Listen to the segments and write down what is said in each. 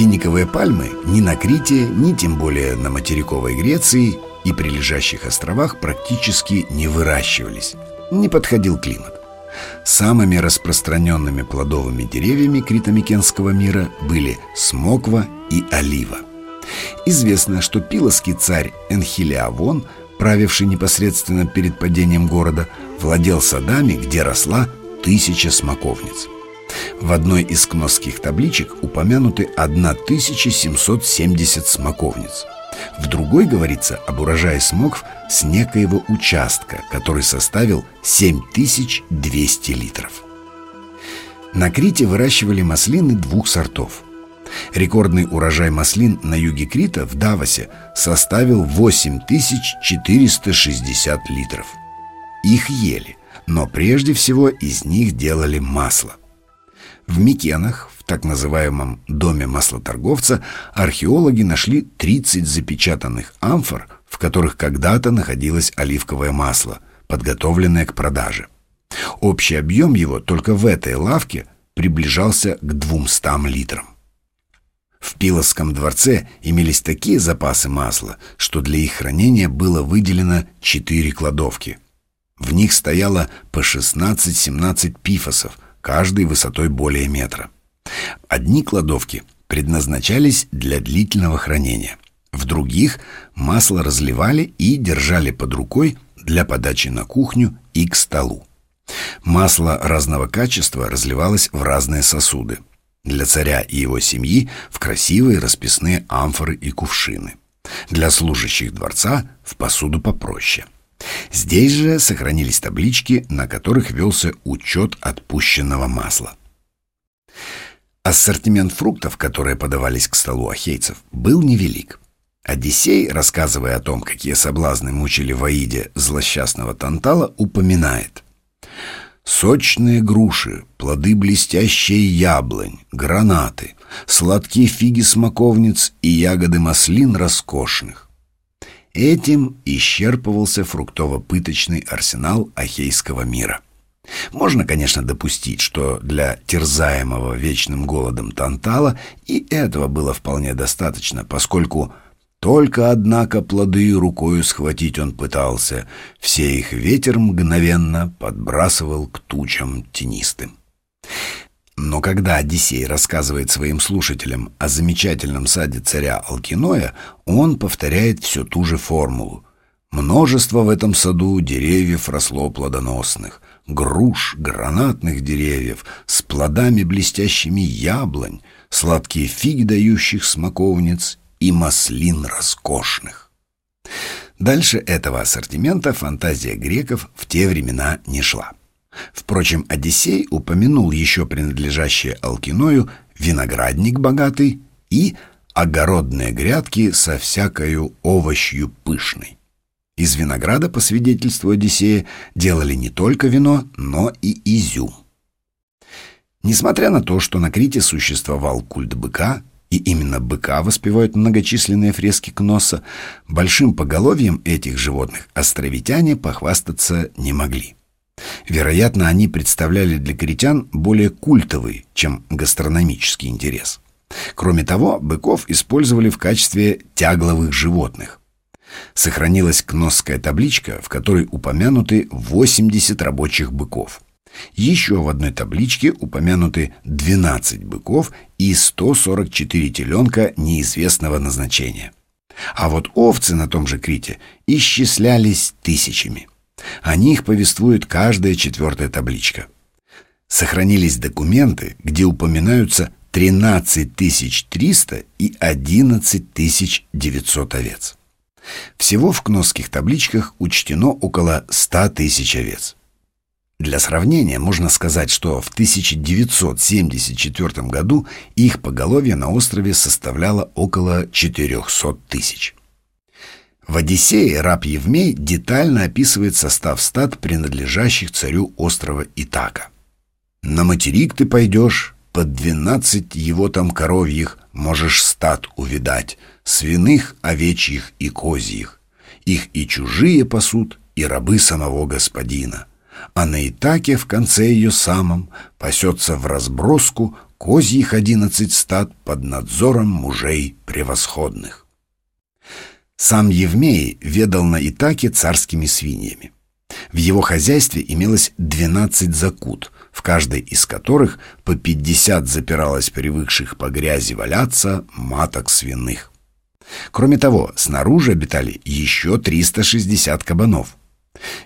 Финиковые пальмы ни на Крите, ни тем более на материковой Греции и прилежащих островах практически не выращивались. Не подходил климат. Самыми распространенными плодовыми деревьями критомикенского мира были смоква и олива. Известно, что пилоский царь Энхилиавон, правивший непосредственно перед падением города, владел садами, где росла тысяча смоковниц. В одной из кносских табличек упомянуты 1770 смоковниц. В другой говорится об урожае смокв с некоего участка, который составил 7200 литров. На Крите выращивали маслины двух сортов. Рекордный урожай маслин на юге Крита в Давосе составил 8460 литров. Их ели, но прежде всего из них делали масло. В Микенах, в так называемом «доме маслоторговца», археологи нашли 30 запечатанных амфор, в которых когда-то находилось оливковое масло, подготовленное к продаже. Общий объем его только в этой лавке приближался к 200 литрам. В Пилосском дворце имелись такие запасы масла, что для их хранения было выделено 4 кладовки. В них стояло по 16-17 пифосов – каждый высотой более метра. Одни кладовки предназначались для длительного хранения. В других масло разливали и держали под рукой для подачи на кухню и к столу. Масло разного качества разливалось в разные сосуды. Для царя и его семьи в красивые расписные амфоры и кувшины. Для служащих дворца в посуду попроще – Здесь же сохранились таблички, на которых велся учет отпущенного масла. Ассортимент фруктов, которые подавались к столу ахейцев, был невелик. Одиссей, рассказывая о том, какие соблазны мучили в Аиде злосчастного Тантала, упоминает «Сочные груши, плоды блестящие яблонь, гранаты, сладкие фиги смоковниц и ягоды маслин роскошных. Этим исчерпывался фруктово-пыточный арсенал ахейского мира. Можно, конечно, допустить, что для терзаемого вечным голодом Тантала и этого было вполне достаточно, поскольку только, однако, плоды рукою схватить он пытался, все их ветер мгновенно подбрасывал к тучам тенистым. Но когда Одиссей рассказывает своим слушателям о замечательном саде царя Алкиноя, он повторяет всю ту же формулу. Множество в этом саду деревьев росло плодоносных, груш, гранатных деревьев, с плодами блестящими яблонь, сладкие фиги дающих смоковниц и маслин роскошных. Дальше этого ассортимента фантазия греков в те времена не шла. Впрочем, Одиссей упомянул еще принадлежащее Алкиною виноградник богатый и огородные грядки со всякою овощью пышной. Из винограда, по свидетельству Одиссея, делали не только вино, но и изюм. Несмотря на то, что на Крите существовал культ быка, и именно быка воспевают многочисленные фрески Кноса, большим поголовьем этих животных островитяне похвастаться не могли. Вероятно, они представляли для критян более культовый, чем гастрономический интерес. Кроме того, быков использовали в качестве тягловых животных. Сохранилась кносская табличка, в которой упомянуты 80 рабочих быков. Еще в одной табличке упомянуты 12 быков и 144 теленка неизвестного назначения. А вот овцы на том же Крите исчислялись тысячами. О них повествует каждая четвертая табличка. Сохранились документы, где упоминаются 13 300 и 11 900 овец. Всего в кносских табличках учтено около 100 тысяч овец. Для сравнения можно сказать, что в 1974 году их поголовье на острове составляло около 400 тысяч. В «Одиссее» раб Евмей детально описывает состав стад, принадлежащих царю острова Итака. «На материк ты пойдешь, под двенадцать его там коровьих можешь стад увидать, свиных, овечьих и козьих. Их и чужие пасут, и рабы самого господина. А на Итаке в конце ее самом пасется в разброску козьих одиннадцать стад под надзором мужей превосходных. Сам Евмей ведал на Итаке царскими свиньями. В его хозяйстве имелось 12 закут, в каждой из которых по 50 запиралось привыкших по грязи валяться маток свиных. Кроме того, снаружи обитали еще 360 кабанов.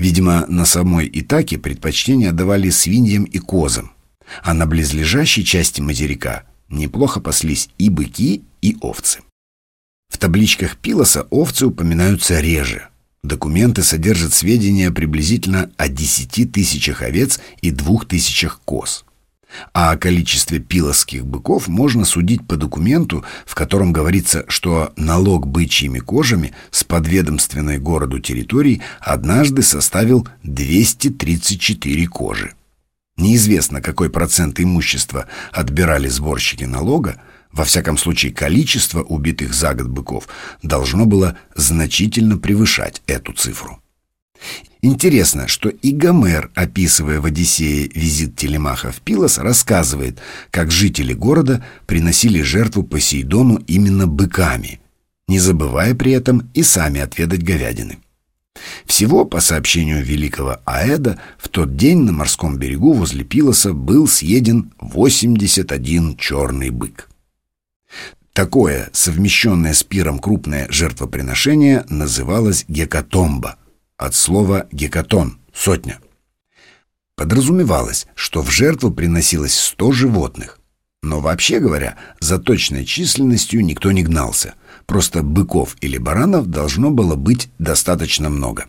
Видимо, на самой Итаке предпочтение отдавали свиньям и козам, а на близлежащей части материка неплохо паслись и быки, и овцы. В табличках Пилоса овцы упоминаются реже. Документы содержат сведения приблизительно о 10 тысячах овец и 2 тысячах коз. А о количестве пилосских быков можно судить по документу, в котором говорится, что налог бычьими кожами с подведомственной городу территории однажды составил 234 кожи. Неизвестно, какой процент имущества отбирали сборщики налога, во всяком случае, количество убитых за год быков должно было значительно превышать эту цифру. Интересно, что и Гомер, описывая в «Одиссее» визит Телемаха в Пилос, рассказывает, как жители города приносили жертву Посейдону именно быками, не забывая при этом и сами отведать говядины. Всего, по сообщению великого Аэда, в тот день на морском берегу возле Пилоса был съеден 81 черный бык. Такое, совмещенное с пиром крупное жертвоприношение, называлось гекатомба, от слова гекатон — сотня. Подразумевалось, что в жертву приносилось 100 животных. Но вообще говоря, за точной численностью никто не гнался — Просто быков или баранов должно было быть достаточно много.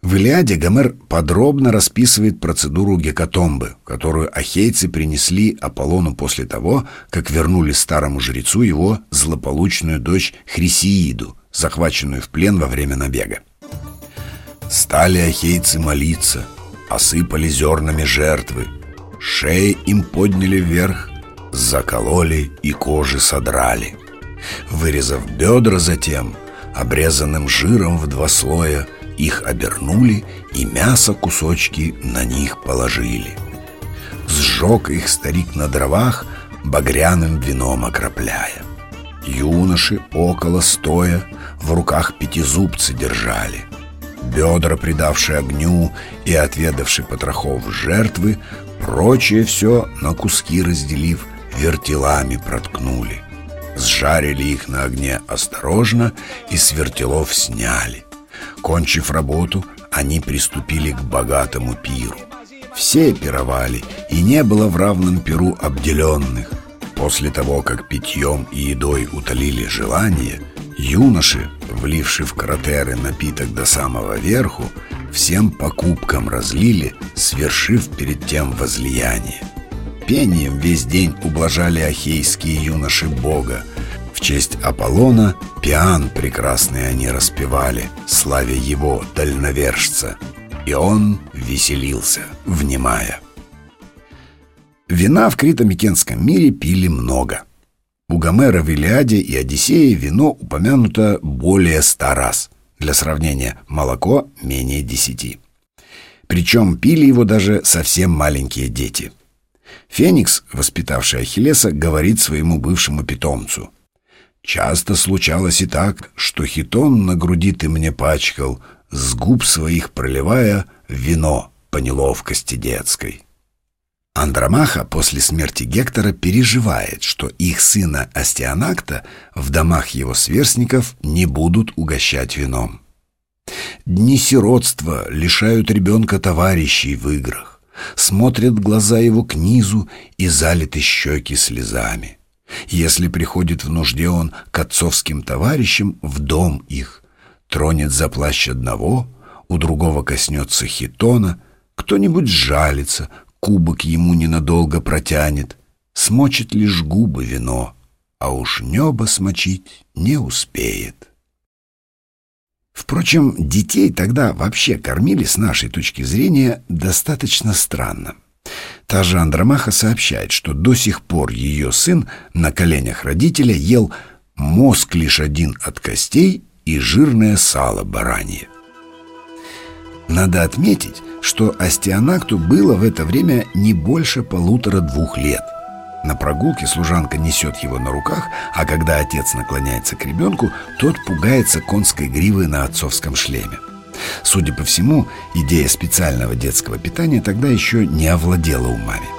В Илиаде Гомер подробно расписывает процедуру гекатомбы, которую ахейцы принесли Аполлону после того, как вернули старому жрецу его злополучную дочь Хрисеиду, захваченную в плен во время набега. Стали ахейцы молиться, осыпали зернами жертвы, шеи им подняли вверх, закололи и кожи содрали. Вырезав бедра затем, обрезанным жиром в два слоя, их обернули и мясо кусочки на них положили. Сжег их старик на дровах, багряным вином окропляя. Юноши около стоя в руках пятизубцы держали. Бедра, придавшие огню и отведавшие потрохов жертвы, прочее все на куски разделив, вертелами проткнули. Сжарили их на огне осторожно и с вертелов сняли. Кончив работу, они приступили к богатому пиру. Все пировали, и не было в равном пиру обделенных. После того, как питьем и едой утолили желание, юноши, вливши в кратеры напиток до самого верху, всем покупкам разлили, свершив перед тем возлияние. Пением весь день ублажали ахейские юноши бога. В честь Аполлона пиан прекрасный они распевали, славя его дальновержца. И он веселился, внимая. Вина в крито-микенском мире пили много. У Гомера в Илиаде и Одиссее вино упомянуто более ста раз. Для сравнения, молоко менее десяти. Причем пили его даже совсем маленькие дети – Феникс, воспитавший Ахиллеса, говорит своему бывшему питомцу. «Часто случалось и так, что хитон на груди ты мне пачкал, с губ своих проливая вино по неловкости детской». Андромаха после смерти Гектора переживает, что их сына Астианакта в домах его сверстников не будут угощать вином. Дни сиротства лишают ребенка товарищей в играх смотрят глаза его к низу и залиты щеки слезами. Если приходит в нужде он к отцовским товарищам в дом их, тронет за плащ одного, у другого коснется хитона, кто-нибудь сжалится, кубок ему ненадолго протянет, смочит лишь губы вино, а уж небо смочить не успеет. Впрочем, детей тогда вообще кормили, с нашей точки зрения, достаточно странно. Та же Андромаха сообщает, что до сих пор ее сын на коленях родителя ел мозг лишь один от костей и жирное сало баранье. Надо отметить, что Астианакту было в это время не больше полутора-двух лет. На прогулке служанка несет его на руках, а когда отец наклоняется к ребенку, тот пугается конской гривы на отцовском шлеме. Судя по всему, идея специального детского питания тогда еще не овладела умами.